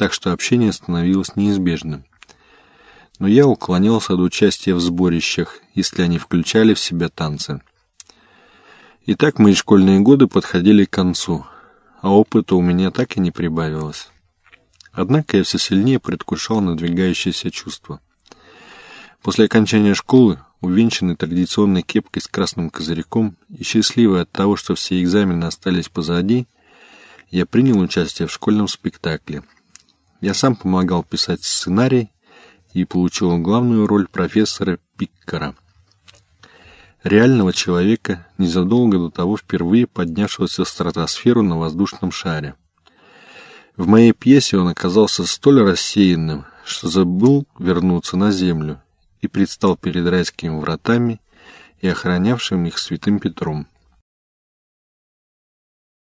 так что общение становилось неизбежным. Но я уклонялся от участия в сборищах, если они включали в себя танцы. Итак, мои школьные годы подходили к концу, а опыта у меня так и не прибавилось. Однако я все сильнее предвкушал надвигающееся чувство. После окончания школы, увенчанный традиционной кепкой с красным козырьком и счастливый от того, что все экзамены остались позади, я принял участие в школьном спектакле. Я сам помогал писать сценарий и получил главную роль профессора Пиккера, реального человека, незадолго до того впервые поднявшегося в стратосферу на воздушном шаре. В моей пьесе он оказался столь рассеянным, что забыл вернуться на землю и предстал перед райскими вратами и охранявшим их святым Петром.